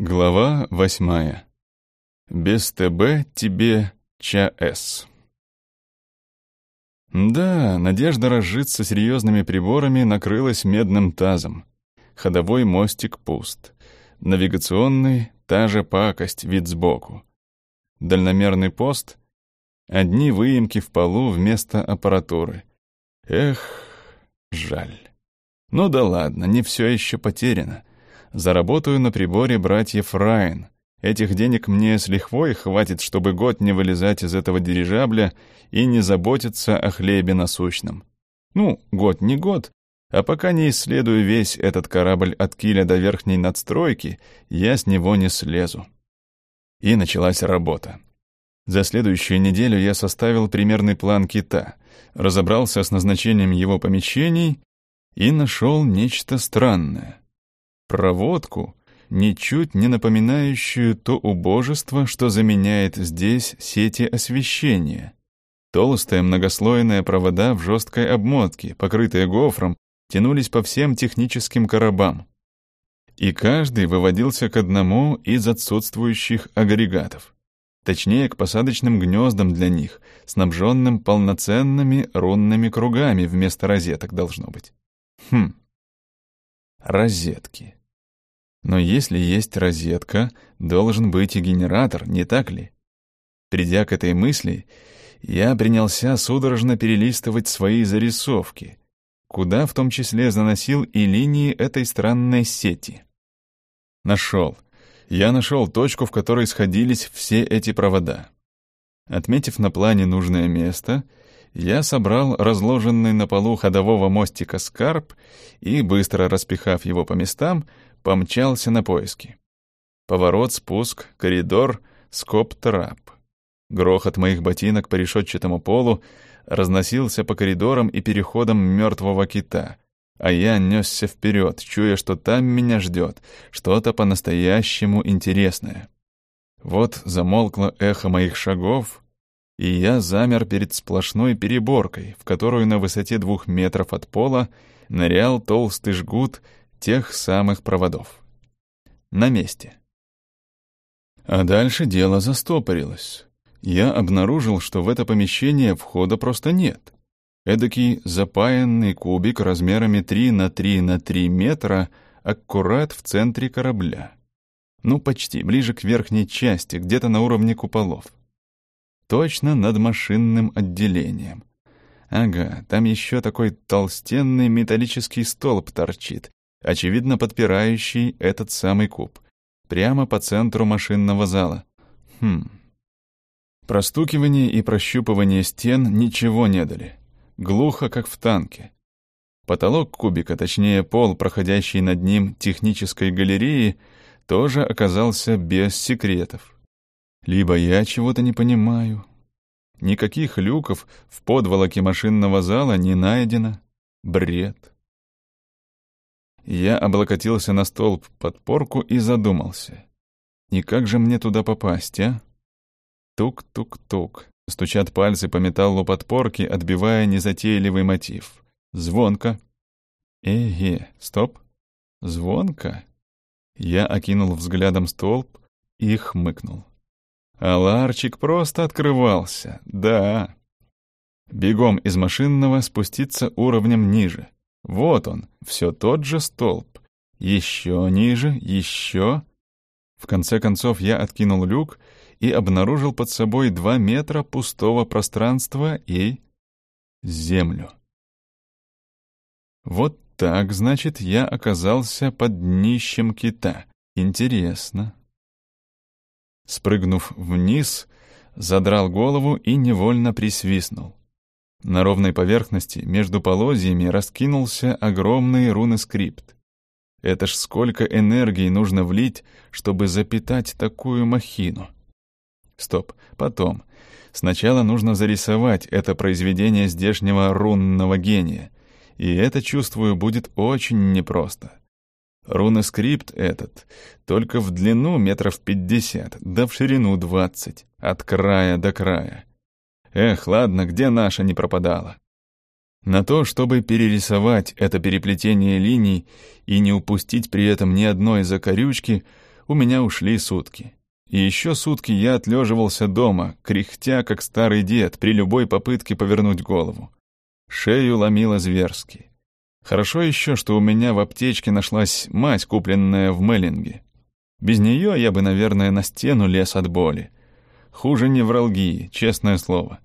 Глава восьмая. Без ТБ тебе ЧАЭС. Да, надежда разжиться серьезными приборами накрылась медным тазом. Ходовой мостик пуст. Навигационный — та же пакость, вид сбоку. Дальномерный пост — одни выемки в полу вместо аппаратуры. Эх, жаль. Ну да ладно, не все еще потеряно. Заработаю на приборе братьев Райан. Этих денег мне с лихвой хватит, чтобы год не вылезать из этого дирижабля и не заботиться о хлебе насущном. Ну, год не год, а пока не исследую весь этот корабль от киля до верхней надстройки, я с него не слезу. И началась работа. За следующую неделю я составил примерный план кита, разобрался с назначением его помещений и нашел нечто странное. Проводку, ничуть не напоминающую то убожество, что заменяет здесь сети освещения. Толстые многослойные провода в жесткой обмотке, покрытые гофром, тянулись по всем техническим коробам. И каждый выводился к одному из отсутствующих агрегатов. Точнее, к посадочным гнездам для них, снабженным полноценными рунными кругами вместо розеток должно быть. Хм. Розетки. Но если есть розетка, должен быть и генератор, не так ли? Придя к этой мысли, я принялся судорожно перелистывать свои зарисовки, куда в том числе заносил и линии этой странной сети. Нашел. Я нашел точку, в которой сходились все эти провода. Отметив на плане нужное место, я собрал разложенный на полу ходового мостика скарб и, быстро распихав его по местам, помчался на поиски. Поворот, спуск, коридор, скоб-трап. Грохот моих ботинок по решетчатому полу разносился по коридорам и переходам мертвого кита, а я несся вперед, чуя, что там меня ждет что-то по-настоящему интересное. Вот замолкло эхо моих шагов, и я замер перед сплошной переборкой, в которую на высоте двух метров от пола нырял толстый жгут тех самых проводов. На месте. А дальше дело застопорилось. Я обнаружил, что в это помещение входа просто нет. Эдакий запаянный кубик размерами 3 на 3 на 3 метра аккурат в центре корабля. Ну, почти, ближе к верхней части, где-то на уровне куполов. Точно над машинным отделением. Ага, там еще такой толстенный металлический столб торчит, очевидно подпирающий этот самый куб, прямо по центру машинного зала. Хм. Простукивание и прощупывание стен ничего не дали. Глухо, как в танке. Потолок кубика, точнее пол, проходящий над ним технической галереи, тоже оказался без секретов. Либо я чего-то не понимаю. Никаких люков в подволоке машинного зала не найдено. Бред. Я облокотился на столб подпорку и задумался. И как же мне туда попасть, а? Тук-тук-тук. Стучат пальцы по металлу подпорки, отбивая незатейливый мотив. Звонко. Эге, стоп. Звонко. Я окинул взглядом столб и хмыкнул. А ларчик просто открывался, да. Бегом из машинного спуститься уровнем ниже. Вот он, все тот же столб. Еще ниже, еще. В конце концов я откинул люк и обнаружил под собой два метра пустого пространства и... землю. Вот так, значит, я оказался под днищем кита. Интересно. Спрыгнув вниз, задрал голову и невольно присвистнул. На ровной поверхности между полозьями раскинулся огромный рунескрипт. Это ж сколько энергии нужно влить, чтобы запитать такую махину. Стоп, потом. Сначала нужно зарисовать это произведение здешнего рунного гения. И это, чувствую, будет очень непросто. Рунескрипт этот только в длину метров пятьдесят, да в ширину двадцать, от края до края. Эх, ладно, где наша не пропадала? На то, чтобы перерисовать это переплетение линий и не упустить при этом ни одной закорючки, у меня ушли сутки. И еще сутки я отлеживался дома, кряхтя, как старый дед, при любой попытке повернуть голову. Шею ломило зверски. Хорошо еще, что у меня в аптечке нашлась мать, купленная в Меллинге. Без нее я бы, наверное, на стену лез от боли. Хуже невралгии, честное слово.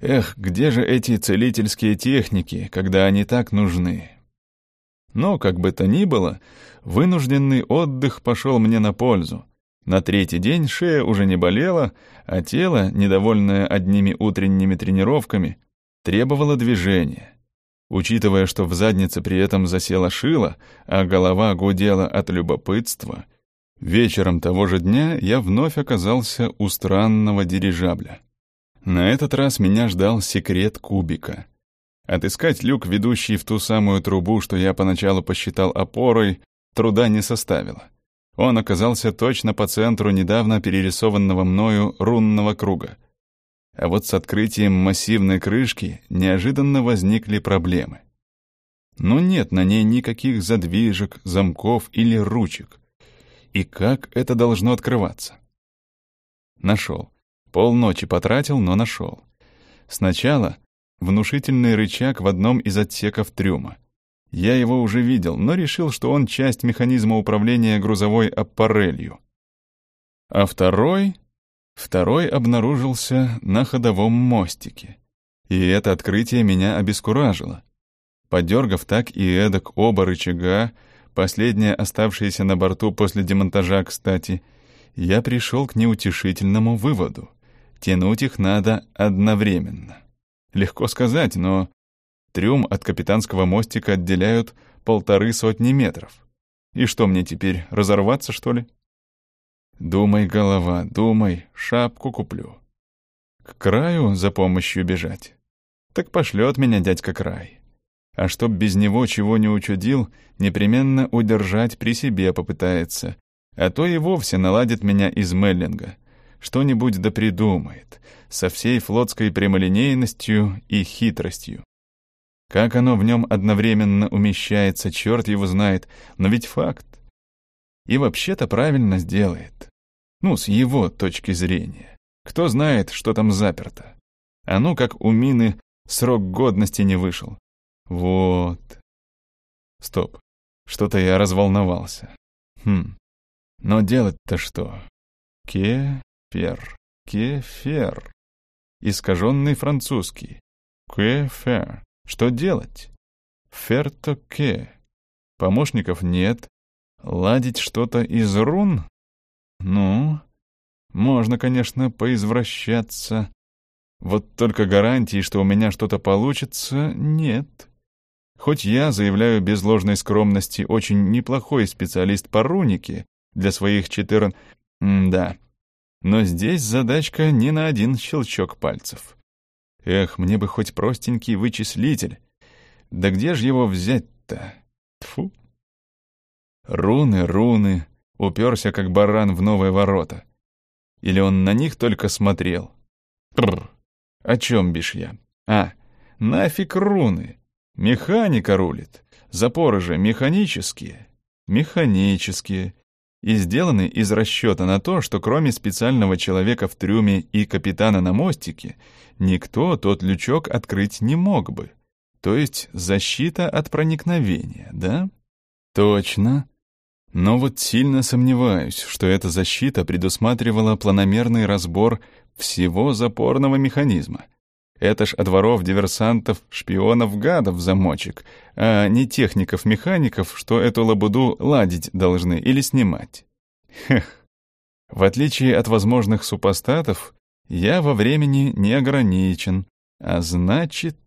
Эх, где же эти целительские техники, когда они так нужны? Но, как бы то ни было, вынужденный отдых пошел мне на пользу. На третий день шея уже не болела, а тело, недовольное одними утренними тренировками, требовало движения. Учитывая, что в заднице при этом засела шила, а голова гудела от любопытства, вечером того же дня я вновь оказался у странного дирижабля. На этот раз меня ждал секрет кубика. Отыскать люк, ведущий в ту самую трубу, что я поначалу посчитал опорой, труда не составило. Он оказался точно по центру недавно перерисованного мною рунного круга. А вот с открытием массивной крышки неожиданно возникли проблемы. Но нет на ней никаких задвижек, замков или ручек. И как это должно открываться? Нашел. Полночи потратил, но нашел. Сначала внушительный рычаг в одном из отсеков трюма. Я его уже видел, но решил, что он часть механизма управления грузовой аппарелью. А второй... Второй обнаружился на ходовом мостике. И это открытие меня обескуражило. Подергав так и эдак оба рычага, последние оставшиеся на борту после демонтажа, кстати, я пришел к неутешительному выводу. Тянуть их надо одновременно. Легко сказать, но Трюм от капитанского мостика отделяют полторы сотни метров. И что мне теперь, разорваться, что ли? Думай, голова, думай, шапку куплю. К краю за помощью бежать? Так пошлет меня дядька край. А чтоб без него чего не учудил, непременно удержать при себе попытается. А то и вовсе наладит меня из Меллинга. Что-нибудь да придумает, со всей флотской прямолинейностью и хитростью. Как оно в нем одновременно умещается, черт его знает, но ведь факт. И вообще-то правильно сделает. Ну, с его точки зрения. Кто знает, что там заперто. А ну, как у мины срок годности не вышел. Вот. Стоп. Что-то я разволновался. Хм. Но делать-то что? Кефер. Кефер. Искаженный французский. Кефер. Что делать? Фертоке. Помощников нет. Ладить что-то из рун? Ну, можно, конечно, поизвращаться. Вот только гарантии, что у меня что-то получится, нет. Хоть я, заявляю без ложной скромности, очень неплохой специалист по рунике для своих четырн... да. Но здесь задачка не на один щелчок пальцев. Эх, мне бы хоть простенький вычислитель. Да где же его взять-то? Тфу. Руны, руны. Уперся, как баран, в новые ворота. Или он на них только смотрел? Пррр. О чем бишь я? А, нафиг руны. Механика рулит. Запоры же механические. Механические и сделаны из расчета на то, что кроме специального человека в трюме и капитана на мостике, никто тот лючок открыть не мог бы. То есть защита от проникновения, да? Точно. Но вот сильно сомневаюсь, что эта защита предусматривала планомерный разбор всего запорного механизма. Это ж от воров, диверсантов, шпионов, гадов замочек, а не техников-механиков, что эту лабуду ладить должны или снимать. Хех. В отличие от возможных супостатов, я во времени не ограничен, а значит...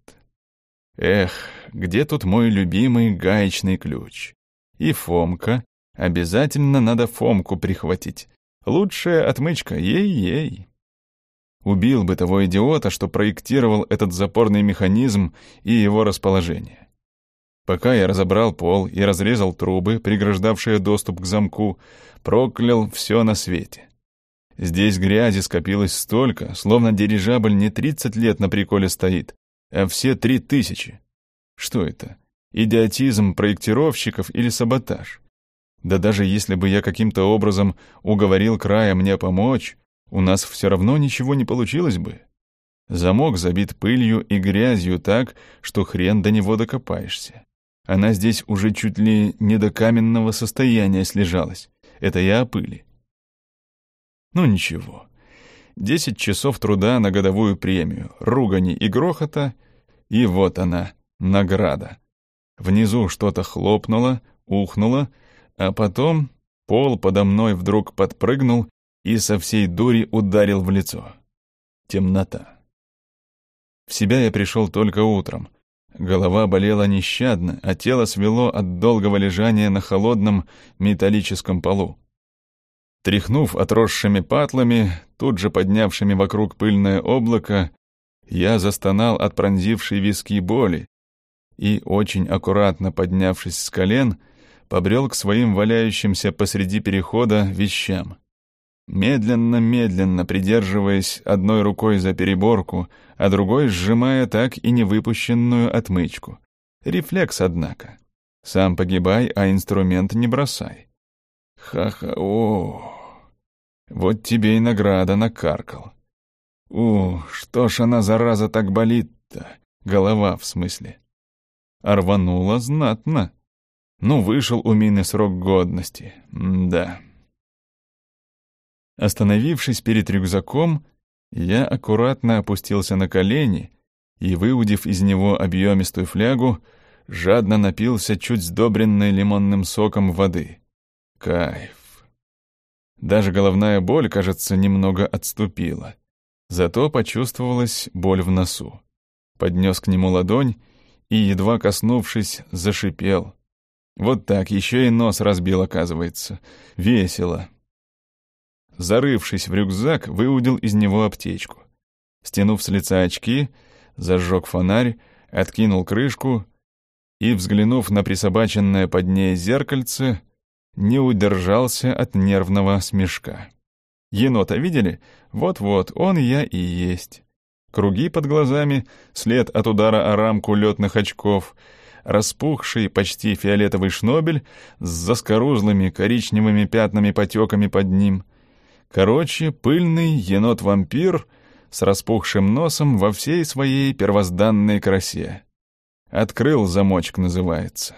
Эх, где тут мой любимый гаечный ключ? И Фомка. Обязательно надо Фомку прихватить. Лучшая отмычка, ей-ей. Убил бы того идиота, что проектировал этот запорный механизм и его расположение. Пока я разобрал пол и разрезал трубы, преграждавшие доступ к замку, проклял все на свете. Здесь грязи скопилось столько, словно дирижабль не 30 лет на приколе стоит, а все три тысячи. Что это? Идиотизм проектировщиков или саботаж? Да даже если бы я каким-то образом уговорил края мне помочь, у нас все равно ничего не получилось бы. Замок забит пылью и грязью так, что хрен до него докопаешься. Она здесь уже чуть ли не до каменного состояния слежалась. Это я о пыли. Ну ничего. Десять часов труда на годовую премию, ругани и грохота, и вот она, награда. Внизу что-то хлопнуло, ухнуло, а потом пол подо мной вдруг подпрыгнул и со всей дури ударил в лицо. Темнота. В себя я пришел только утром. Голова болела нещадно, а тело свело от долгого лежания на холодном металлическом полу. Тряхнув отросшими патлами, тут же поднявшими вокруг пыльное облако, я застонал от пронзившей виски боли и, очень аккуратно поднявшись с колен, побрел к своим валяющимся посреди перехода вещам. Медленно-медленно, придерживаясь одной рукой за переборку, а другой сжимая так и не выпущенную отмычку. Рефлекс, однако. Сам погибай, а инструмент не бросай. Ха-ха-о. Вот тебе и награда накаркал. У, что ж она, зараза, так болит-то? Голова, в смысле. А рванула знатно. Ну, вышел у мины срок годности. М да. Остановившись перед рюкзаком, я аккуратно опустился на колени и, выудив из него объемистую флягу, жадно напился чуть сдобренной лимонным соком воды. Кайф. Даже головная боль, кажется, немного отступила. Зато почувствовалась боль в носу. Поднес к нему ладонь и, едва коснувшись, зашипел. Вот так, еще и нос разбил, оказывается. Весело. Зарывшись в рюкзак, выудил из него аптечку. Стянув с лица очки, зажег фонарь, откинул крышку и, взглянув на присобаченное под ней зеркальце, не удержался от нервного смешка. Енота видели? Вот-вот, он я и есть. Круги под глазами, след от удара о рамку летных очков, распухший, почти фиолетовый шнобель с заскорузлыми коричневыми пятнами-потеками под ним — Короче, пыльный енот-вампир с распухшим носом во всей своей первозданной красе. Открыл замочек, называется.